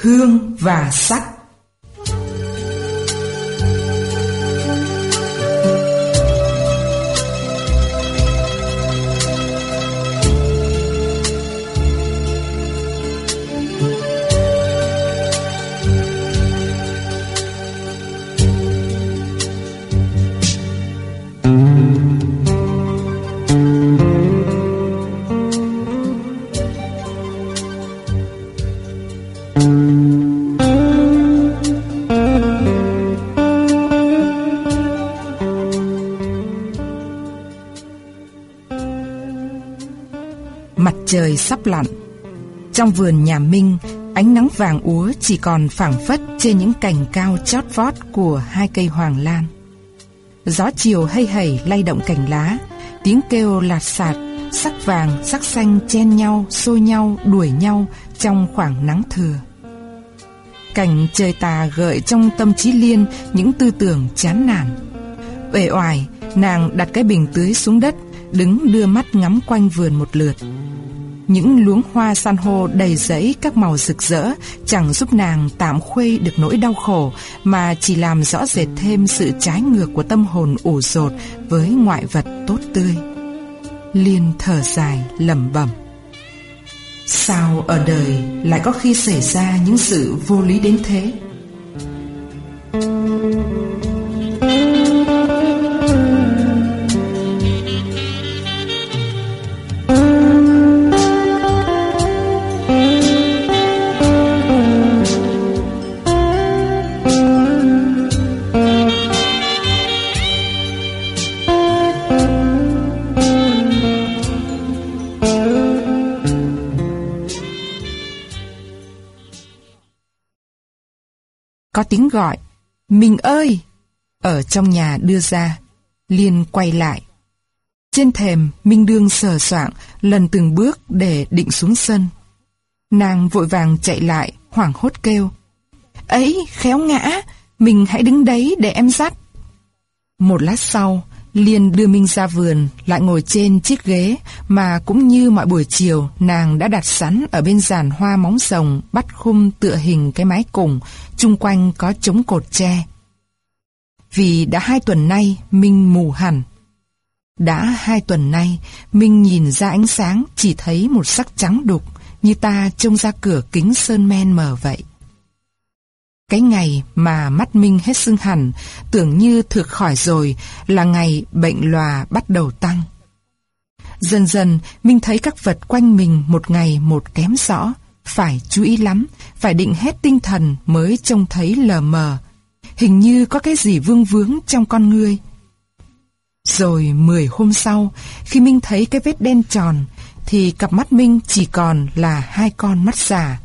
Hương và sắc. Trời sắp lặn. Trong vườn nhà Minh Ánh nắng vàng úa chỉ còn phảng phất Trên những cành cao chót vót Của hai cây hoàng lan. Gió chiều hay hẩy lay động cành lá Tiếng kêu lạt sạt Sắc vàng, sắc xanh chen nhau Xô nhau, đuổi nhau Trong khoảng nắng thừa. Cảnh trời tà gợi trong tâm trí Liên Những tư tưởng chán nản. Uể oải Nàng đặt cái bình tưới xuống đất Đứng đưa mắt ngắm quanh vườn một lượt những luống hoa san hô đầy rẫy các màu rực rỡ, chẳng giúp nàng tạm khuây được nỗi đau khổ, mà chỉ làm rõ rệt thêm sự trái ngược của tâm hồn ủ rột với ngoại vật tốt tươi. Liên thở dài, lẩm bẩm. Sao ở đời lại có khi xảy ra những sự vô lý đến thế? Có tiếng gọi, Mình ơi! Ở trong nhà đưa ra, Liên quay lại. Trên thềm, Minh Đương sờ soạng, lần từng bước để định xuống sân. Nàng vội vàng chạy lại, hoảng hốt kêu. Ấy, khéo ngã, mình hãy đứng đấy để em dắt. Một lát sau, Liên đưa Minh ra vườn, lại ngồi trên chiếc ghế mà cũng như mọi buổi chiều nàng đã đặt sẵn ở bên giàn hoa móng rồng bắt khung tựa hình cái mái cùng, chung quanh có chống cột tre. Vì đã hai tuần nay Minh mù hẳn. Đã hai tuần nay, Minh nhìn ra ánh sáng chỉ thấy một sắc trắng đục, như ta trông ra cửa kính sơn men mờ vậy. Cái ngày mà mắt Minh hết sưng hẳn, tưởng như thực khỏi rồi, là ngày bệnh lòa bắt đầu tăng. Dần dần, Minh thấy các vật quanh mình một ngày một kém rõ, phải chú ý lắm, phải định hết tinh thần mới trông thấy lờ mờ. Hình như có cái gì vương vướng trong con ngươi. Rồi mười hôm sau, khi Minh thấy cái vết đen tròn, thì cặp mắt Minh chỉ còn là hai con mắt giả,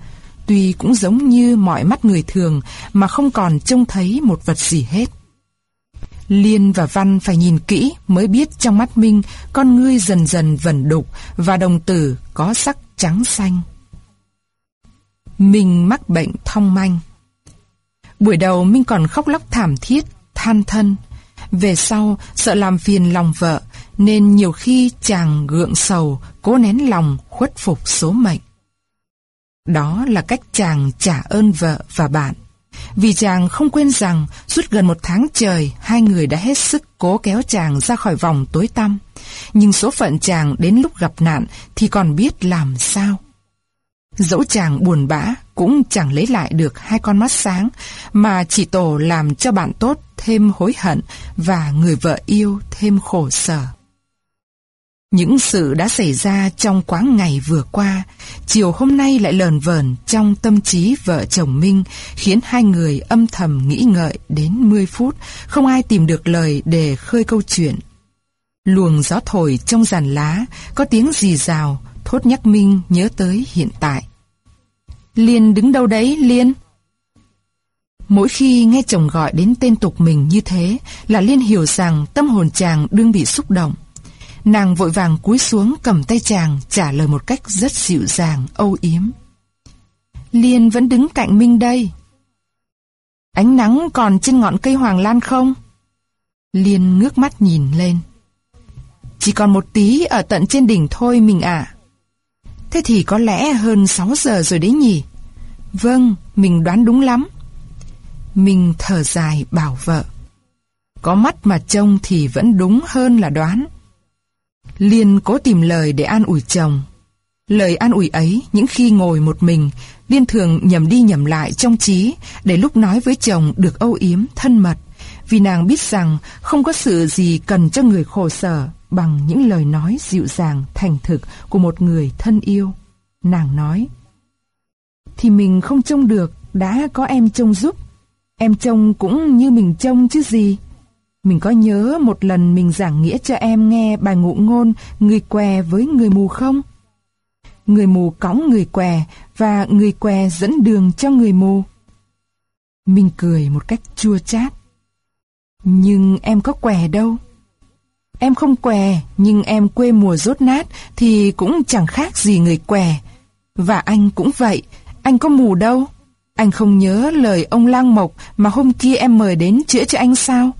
tuy cũng giống như mọi mắt người thường mà không còn trông thấy một vật gì hết. Liên và Văn phải nhìn kỹ mới biết trong mắt Minh con ngươi dần dần vẩn đục và đồng tử có sắc trắng xanh. Minh mắc bệnh thong manh. Buổi đầu Minh còn khóc lóc thảm thiết, than thân. Về sau, sợ làm phiền lòng vợ, nên nhiều khi chàng gượng sầu, cố nén lòng, khuất phục số mệnh. Đó là cách chàng trả ơn vợ và bạn. Vì chàng không quên rằng, suốt gần một tháng trời, hai người đã hết sức cố kéo chàng ra khỏi vòng tối tăm. Nhưng số phận chàng đến lúc gặp nạn thì còn biết làm sao. Dẫu chàng buồn bã, cũng chẳng lấy lại được hai con mắt sáng, mà chỉ tổ làm cho bạn tốt thêm hối hận và người vợ yêu thêm khổ sở. Những sự đã xảy ra trong quãng ngày vừa qua, chiều hôm nay lại lờn vờn trong tâm trí vợ chồng Minh, khiến hai người âm thầm nghĩ ngợi đến 10 phút, không ai tìm được lời để khơi câu chuyện. Luồng gió thổi trong giàn lá, có tiếng rì rào, thốt nhắc Minh nhớ tới hiện tại. Liên đứng đâu đấy, Liên? Mỗi khi nghe chồng gọi đến tên tục mình như thế là Liên hiểu rằng tâm hồn chàng đương bị xúc động. Nàng vội vàng cúi xuống cầm tay chàng trả lời một cách rất dịu dàng, âu yếm. Liên vẫn đứng cạnh Minh đây. Ánh nắng còn trên ngọn cây hoàng lan không? Liên ngước mắt nhìn lên. Chỉ còn một tí ở tận trên đỉnh thôi mình ạ. Thế thì có lẽ hơn 6 giờ rồi đấy nhỉ? Vâng, mình đoán đúng lắm. Mình thở dài bảo vợ. Có mắt mà trông thì vẫn đúng hơn là đoán. Liên cố tìm lời để an ủi chồng. Lời an ủi ấy, những khi ngồi một mình, Liên thường nhầm đi nhầm lại trong trí để lúc nói với chồng được âu yếm, thân mật. Vì nàng biết rằng không có sự gì cần cho người khổ sở bằng những lời nói dịu dàng, thành thực của một người thân yêu. Nàng nói, Thì mình không trông được, đã có em trông giúp. Em trông cũng như mình trông chứ gì. Mình có nhớ một lần mình giảng nghĩa cho em nghe bài ngụ ngôn người què với người mù không? Người mù cõng người què và người què dẫn đường cho người mù. Mình cười một cách chua chát. Nhưng em có què đâu. Em không què, nhưng em quê mùa rốt nát thì cũng chẳng khác gì người què. Và anh cũng vậy, anh có mù đâu. Anh không nhớ lời ông Lang Mộc mà hôm kia em mời đến chữa cho anh sao?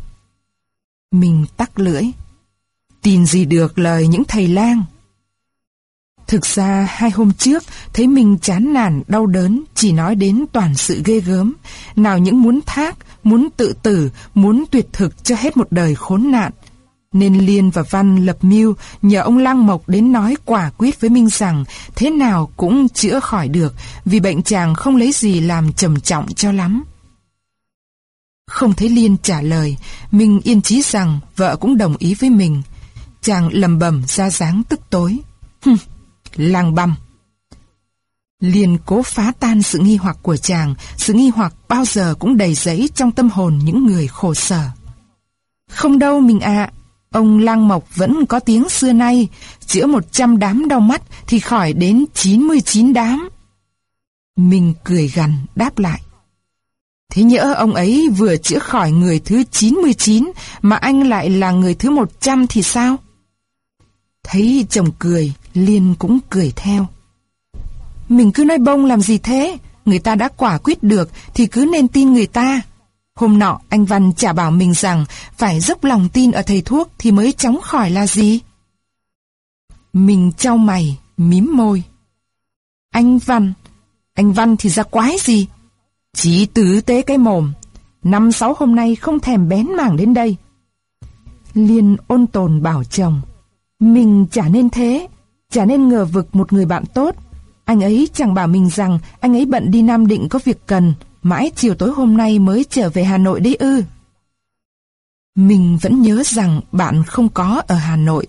Mình tắc lưỡi. Tin gì được lời những thầy lang. Thực ra hai hôm trước thấy mình chán nản, đau đớn, chỉ nói đến toàn sự ghê gớm. Nào những muốn thác, muốn tự tử, muốn tuyệt thực cho hết một đời khốn nạn. Nên Liên và Văn lập mưu nhờ ông Lang Mộc đến nói quả quyết với Minh rằng thế nào cũng chữa khỏi được vì bệnh chàng không lấy gì làm trầm trọng cho lắm. Không thấy Liên trả lời, mình yên chí rằng vợ cũng đồng ý với mình. Chàng lầm bầm ra dáng tức tối. Hừm, lang băm. Liên cố phá tan sự nghi hoặc của chàng, sự nghi hoặc bao giờ cũng đầy giấy trong tâm hồn những người khổ sở. Không đâu mình ạ, ông Lang Mộc vẫn có tiếng xưa nay, chữa một trăm đám đau mắt thì khỏi đến chín mươi chín đám. Mình cười gằn đáp lại. Thế nhỡ ông ấy vừa chữa khỏi người thứ 99 mà anh lại là người thứ 100 thì sao? Thấy chồng cười, Liên cũng cười theo. Mình cứ nói bông làm gì thế? Người ta đã quả quyết được thì cứ nên tin người ta. Hôm nọ anh Văn trả bảo mình rằng phải dốc lòng tin ở thầy thuốc thì mới chóng khỏi là gì? Mình trao mày, mím môi. Anh Văn, anh Văn thì ra quái gì? Chỉ tử tế cái mồm, năm sáu hôm nay không thèm bén mảng đến đây. Liên ôn tồn bảo chồng, mình chả nên thế, chả nên ngờ vực một người bạn tốt. Anh ấy chẳng bảo mình rằng anh ấy bận đi Nam Định có việc cần, mãi chiều tối hôm nay mới trở về Hà Nội đấy ư. Mình vẫn nhớ rằng bạn không có ở Hà Nội.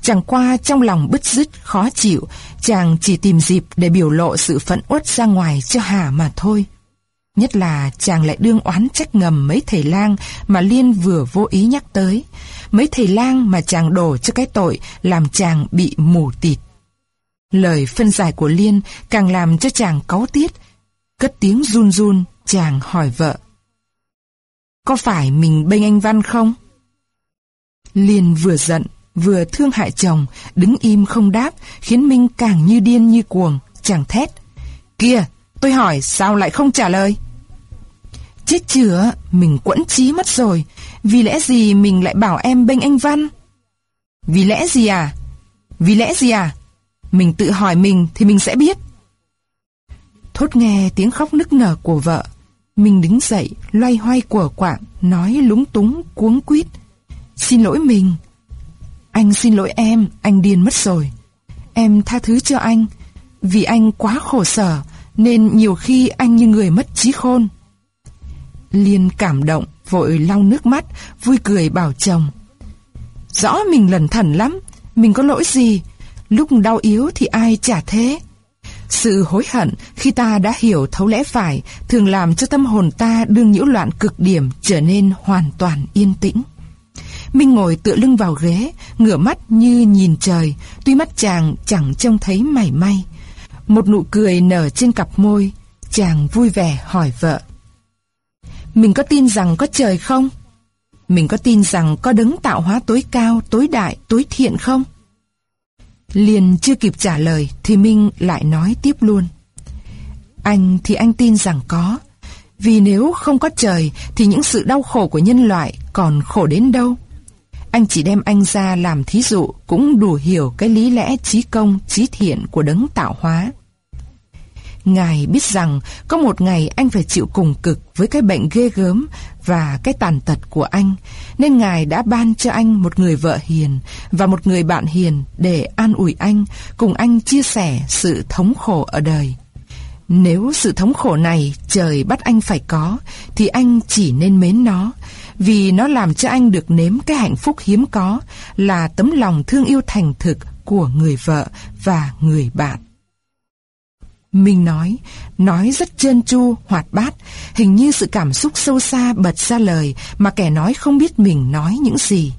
Chẳng qua trong lòng bứt rứt, khó chịu, chàng chỉ tìm dịp để biểu lộ sự phẫn uất ra ngoài cho Hà mà thôi. Nhất là chàng lại đương oán trách ngầm mấy thầy lang mà Liên vừa vô ý nhắc tới. Mấy thầy lang mà chàng đổ cho cái tội làm chàng bị mù tịt. Lời phân giải của Liên càng làm cho chàng cáu tiết. Cất tiếng run run, chàng hỏi vợ. Có phải mình bênh anh Văn không? Liên vừa giận, vừa thương hại chồng, đứng im không đáp, khiến Minh càng như điên như cuồng, chàng thét. Kìa, tôi hỏi sao lại không trả lời? Chết chửa, mình quẫn trí mất rồi. Vì lẽ gì mình lại bảo em bênh anh Văn? Vì lẽ gì à? Vì lẽ gì à? Mình tự hỏi mình thì mình sẽ biết. Thốt nghe tiếng khóc nức nở của vợ. Mình đứng dậy, loay hoay của quạng, nói lúng túng, cuống quýt. Xin lỗi mình. Anh xin lỗi em, anh điên mất rồi. Em tha thứ cho anh. Vì anh quá khổ sở, nên nhiều khi anh như người mất trí khôn. Liên cảm động, vội lau nước mắt, vui cười bảo chồng. Rõ mình lẩn thẩn lắm, mình có lỗi gì, lúc đau yếu thì ai chả thế. Sự hối hận khi ta đã hiểu thấu lẽ phải thường làm cho tâm hồn ta đương nhiễu loạn cực điểm trở nên hoàn toàn yên tĩnh. Minh ngồi tựa lưng vào ghế, ngửa mắt như nhìn trời, tuy mắt chàng chẳng trông thấy mảy may. Một nụ cười nở trên cặp môi, chàng vui vẻ hỏi vợ. Mình có tin rằng có trời không? Mình có tin rằng có đấng tạo hóa tối cao, tối đại, tối thiện không? Liền chưa kịp trả lời thì Minh lại nói tiếp luôn. Anh thì anh tin rằng có. Vì nếu không có trời thì những sự đau khổ của nhân loại còn khổ đến đâu? Anh chỉ đem anh ra làm thí dụ cũng đủ hiểu cái lý lẽ trí công, trí thiện của đấng tạo hóa. Ngài biết rằng có một ngày anh phải chịu cùng cực với cái bệnh ghê gớm và cái tàn tật của anh, nên Ngài đã ban cho anh một người vợ hiền và một người bạn hiền để an ủi anh, cùng anh chia sẻ sự thống khổ ở đời. Nếu sự thống khổ này trời bắt anh phải có, thì anh chỉ nên mến nó, vì nó làm cho anh được nếm cái hạnh phúc hiếm có là tấm lòng thương yêu thành thực của người vợ và người bạn. Minh nói, nói rất trơn tru, hoạt bát, hình như sự cảm xúc sâu xa bật ra lời mà kẻ nói không biết mình nói những gì.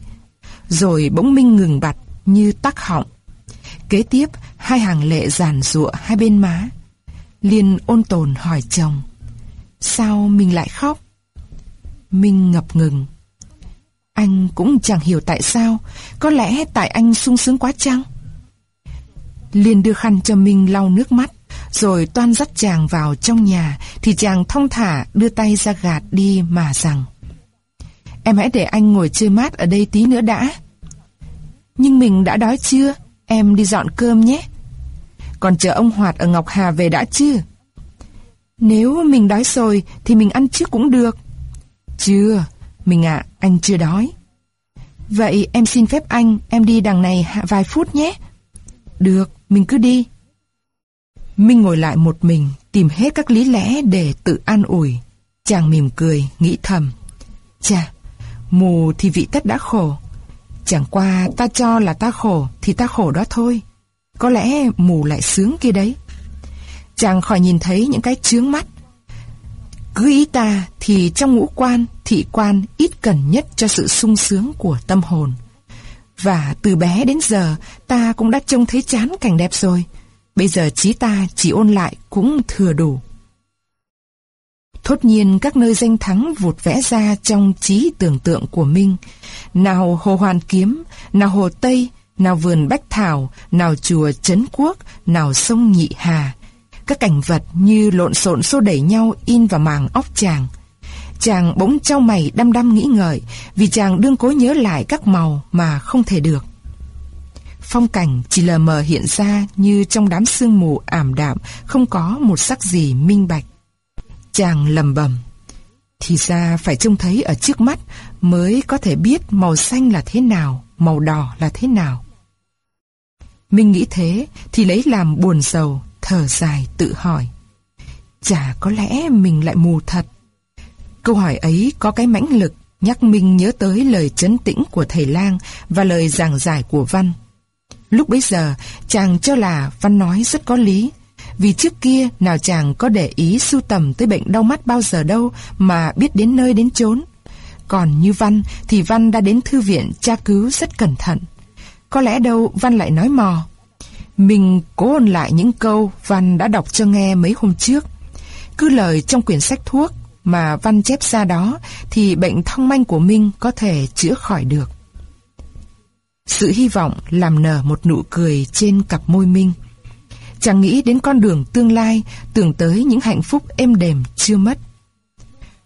Rồi bỗng Minh ngừng bặt như tắc họng. Kế tiếp, hai hàng lệ giàn rụa hai bên má. Liên ôn tồn hỏi chồng, sao mình lại khóc? Minh ngập ngừng. Anh cũng chẳng hiểu tại sao, có lẽ tại anh sung sướng quá chăng? Liên đưa khăn cho Minh lau nước mắt, rồi toan dắt chàng vào trong nhà, thì chàng thong thả đưa tay ra gạt đi mà rằng Em hãy để anh ngồi chơi mát ở đây tí nữa đã. Nhưng mình đã đói chưa? Em đi dọn cơm nhé. Còn chờ ông Hoạt ở Ngọc Hà về đã chưa? Nếu mình đói rồi thì mình ăn trước cũng được. Chưa, mình ạ, anh chưa đói. Vậy em xin phép anh, em đi đằng này vài phút nhé. Được, mình cứ đi. Minh ngồi lại một mình, tìm hết các lý lẽ để tự an ủi. Chàng mỉm cười, nghĩ thầm. Chà, mù thì vị tất đã khổ. Chẳng qua ta cho là ta khổ thì ta khổ đó thôi. Có lẽ mù lại sướng kia đấy. Chàng khỏi nhìn thấy những cái chướng mắt. Cứ ý ta thì trong ngũ quan, thị quan ít cần nhất cho sự sung sướng của tâm hồn. Và từ bé đến giờ ta cũng đã trông thấy chán cảnh đẹp rồi. Bây giờ trí ta chỉ ôn lại cũng thừa đủ. Thốt nhiên các nơi danh thắng vụt vẽ ra trong trí tưởng tượng của Minh. Nào Hồ Hoàn Kiếm, nào Hồ Tây, nào vườn Bách Thảo, nào chùa Trấn Quốc, nào sông Nhị Hà. Các cảnh vật như lộn xộn xô đẩy nhau in vào màng óc chàng. Chàng bỗng trao mày đăm đăm nghĩ ngợi vì chàng đương cố nhớ lại các màu mà không thể được. Phong cảnh chỉ lờ mờ hiện ra như trong đám sương mù ảm đạm, không có một sắc gì minh bạch. Chàng lầm bầm. Thì ra phải trông thấy ở trước mắt mới có thể biết màu xanh là thế nào, màu đỏ là thế nào. Minh nghĩ thế thì lấy làm buồn sầu, thở dài tự hỏi. Chả có lẽ mình lại mù thật. Câu hỏi ấy có cái mãnh lực nhắc Minh nhớ tới lời chấn tĩnh của thầy lang và lời giảng giải của Văn. Lúc bấy giờ, chàng cho là Văn nói rất có lý. Vì trước kia nào chàng có để ý sưu tầm tới bệnh đau mắt bao giờ đâu mà biết đến nơi đến chốn. Còn như Văn thì Văn đã đến thư viện tra cứu rất cẩn thận. Có lẽ đâu Văn lại nói mò. Mình cố ôn lại những câu Văn đã đọc cho nghe mấy hôm trước. Cứ lời trong quyển sách thuốc mà Văn chép ra đó thì bệnh thông manh của Minh có thể chữa khỏi được. Sự hy vọng làm nở một nụ cười trên cặp môi Minh. Chàng nghĩ đến con đường tương lai, tưởng tới những hạnh phúc êm đềm chưa mất.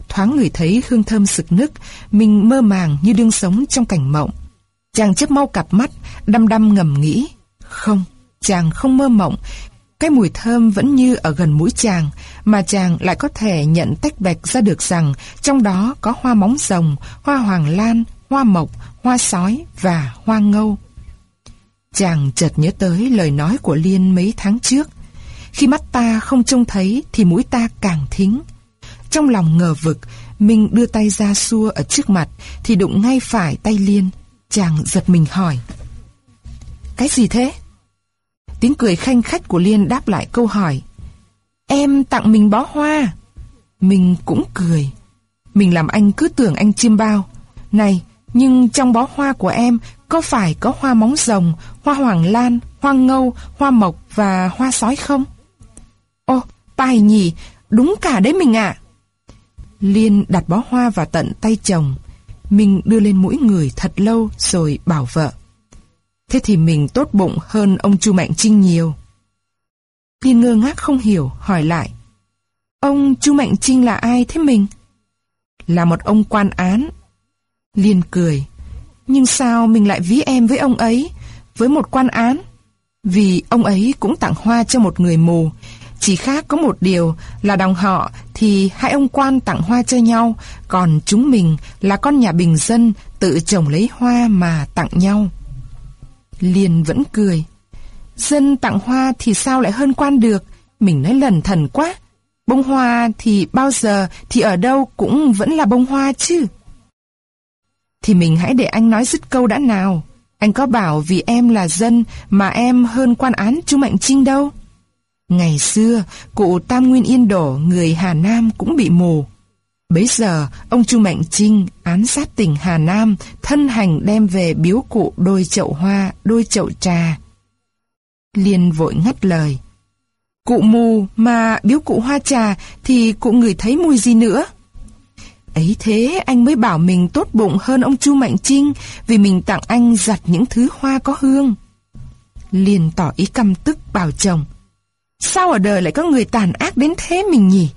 Thoáng người thấy hương thơm sực nức, mình mơ màng như đương sống trong cảnh mộng. Chàng chớp mau cặp mắt, đăm đăm ngầm nghĩ. Không, chàng không mơ mộng. Cái mùi thơm vẫn như ở gần mũi chàng, mà chàng lại có thể nhận tách bạch ra được rằng trong đó có hoa móng rồng, hoa hoàng lan, hoa mộc, hoa sói và hoa ngâu. Chàng chợt nhớ tới lời nói của Liên mấy tháng trước. Khi mắt ta không trông thấy thì mũi ta càng thính. Trong lòng ngờ vực, mình đưa tay ra xua ở trước mặt thì đụng ngay phải tay Liên. Chàng giật mình hỏi. Cái gì thế? Tiếng cười khanh khách của Liên đáp lại câu hỏi. Em tặng mình bó hoa. Mình cũng cười. Mình làm anh cứ tưởng anh chiêm bao. Này, nhưng trong bó hoa của em có phải có hoa móng rồng, hoa hoàng lan, hoa ngâu, hoa mộc và hoa sói không? Ô, tài nhỉ, đúng cả đấy mình ạ. Liên đặt bó hoa vào tận tay chồng. Mình đưa lên mũi người thật lâu rồi bảo vợ. Thế thì mình tốt bụng hơn ông Chu Mạnh Trinh nhiều. Liên ngơ ngác không hiểu, hỏi lại. Ông Chu Mạnh Trinh là ai thế mình? Là một ông quan án Liên cười. Nhưng sao mình lại ví em với ông ấy, với một quan án? Vì ông ấy cũng tặng hoa cho một người mù, chỉ khác có một điều là đồng họ thì hai ông quan tặng hoa cho nhau, còn chúng mình là con nhà bình dân tự trồng lấy hoa mà tặng nhau. Liên vẫn cười. Dân tặng hoa thì sao lại hơn quan được, mình nói lần thần quá. Bông hoa thì bao giờ thì ở đâu cũng vẫn là bông hoa chứ. Thì mình hãy để anh nói dứt câu đã nào. Anh có bảo vì em là dân mà em hơn quan án chú Mạnh Trinh đâu. Ngày xưa, cụ Tam Nguyên Yên Đổ, người Hà Nam cũng bị mù. Bấy giờ, ông Chu Mạnh Trinh án sát tỉnh Hà Nam, thân hành đem về biếu cụ đôi chậu hoa, đôi chậu trà. Liên vội ngắt lời. Cụ mù mà biếu cụ hoa trà thì cụ người thấy mùi gì nữa? Ấy thế anh mới bảo mình tốt bụng hơn ông Chu Mạnh Trinh vì mình tặng anh giặt những thứ hoa có hương. liền tỏ ý căm tức bảo chồng. Sao ở đời lại có người tàn ác đến thế mình nhỉ?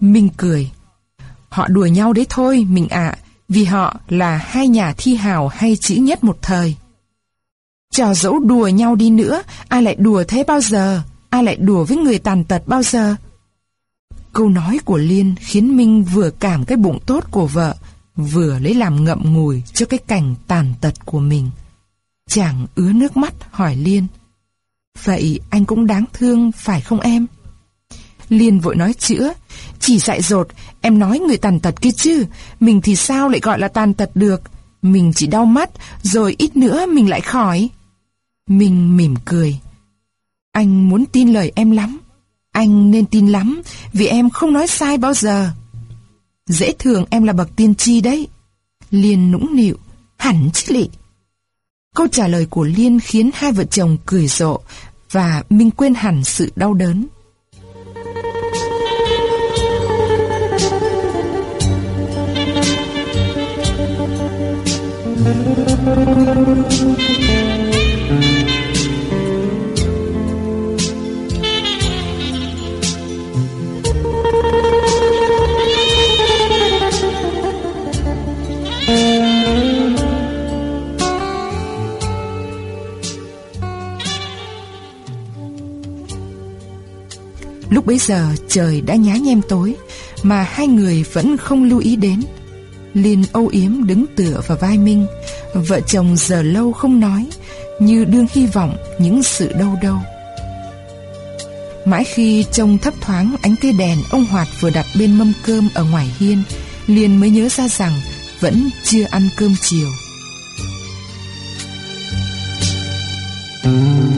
Minh cười. Họ đùa nhau đấy thôi, mình ạ, vì họ là hai nhà thi hào hay chữ nhất một thời. Trò dẫu đùa nhau đi nữa, ai lại đùa thế bao giờ? Ai lại đùa với người tàn tật bao giờ? Câu nói của Liên khiến Minh vừa cảm cái bụng tốt của vợ, vừa lấy làm ngậm ngùi cho cái cảnh tàn tật của mình. Chàng ứa nước mắt hỏi Liên. Vậy anh cũng đáng thương phải không em? Liên vội nói chữa. Chỉ dại dột, em nói người tàn tật kia chứ. Mình thì sao lại gọi là tàn tật được? Mình chỉ đau mắt, rồi ít nữa mình lại khỏi. Mình mỉm cười. Anh muốn tin lời em lắm. Anh nên tin lắm, vì em không nói sai bao giờ. Dễ thường em là bậc tiên tri đấy. Liên nũng nịu, hẳn chứ lị. Câu trả lời của Liên khiến hai vợ chồng cười rộ và Minh quên hẳn sự đau đớn. Bây giờ trời đã nhá nhem tối, Mà hai người vẫn không lưu ý đến. Liên âu yếm đứng tựa vào vai Minh, Vợ chồng giờ lâu không nói, Như đương hy vọng những sự đâu đâu Mãi khi trông thấp thoáng ánh cây đèn Ông Hoạt vừa đặt bên mâm cơm ở ngoài hiên Liên mới nhớ ra rằng Vẫn chưa ăn cơm chiều. Thank